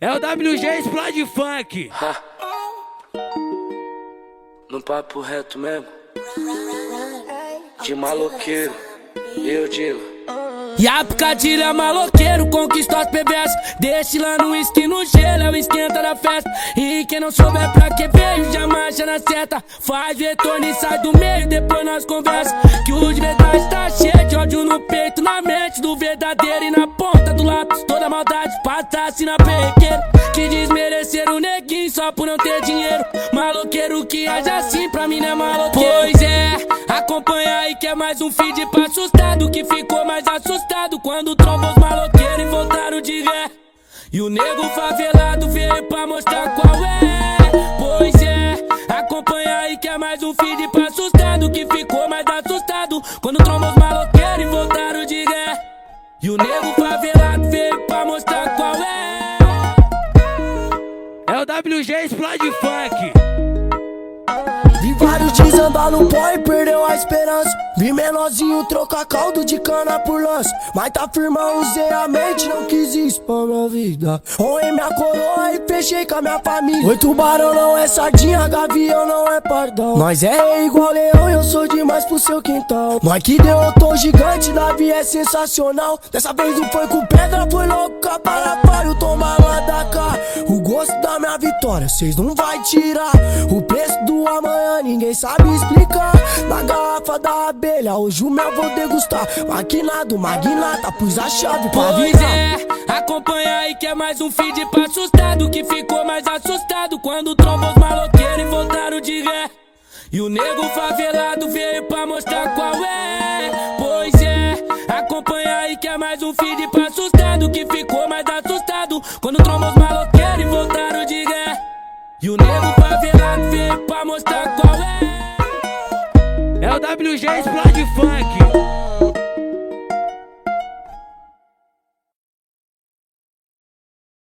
É o WG Explode Funk. Ha. No papo reto mesmo. De maloqueiro. Eu digo. E a picadilha é maloqueiro, conquistou as PBS Deixe lá no gelo, é o esquenta da festa E quem não souber pra que veio, já marcha na seta Faz retorno e sai do meio, depois nós conversa Que o de verdade tá cheio de ódio no peito, na mente Do verdadeiro e na ponta do lápis Toda maldade passa assim na perrequeira Que desmerecer o neguinho só por não ter dinheiro Maloqueiro que age assim, pra mim não é maloqueiro Pois é, acompanha aí que é mais um feed pra assustado Que ficou mais assustado quando trombou os maloqueiros e voltaram de ré. E o nego favelado veio pra mostrar qual é. Pois é, acompanha aí que é mais um feed pra assustado que ficou mais assustado quando trombou os maloqueiros e voltaram de ré. E o nego WG Explode Funk. Vi vários desandar no pó e perdeu a esperança. Vi menorzinho trocar caldo de cana por lance. Mas tá firmão, usei a mente, não quis pra minha vida. Oi, minha coroa e fechei com a minha família. Oi, tubarão não é sardinha, gavião não é pardal. Nós é igual leão, eu sou demais pro seu quintal. Nós que derrotou gigante, Davi é sensacional. Dessa vez não foi com pedra, foi louco, para vitória, cês não vai tirar. O preço do amanhã ninguém sabe explicar. Na garrafa da abelha, hoje o mel vou degustar. Maquinado, magnata, pus a chave pra Pois virar. é, acompanha aí que é mais um feed pra assustado Que ficou mais assustado quando trombou os maloqueiros e voltaram de ré E o nego favelado veio pra mostrar qual é Pois é, acompanha aí que é mais um feed pra assustado Que ficou mais assustado E o nego favelado veio pra mostrar qual é É o WG Explode Funk.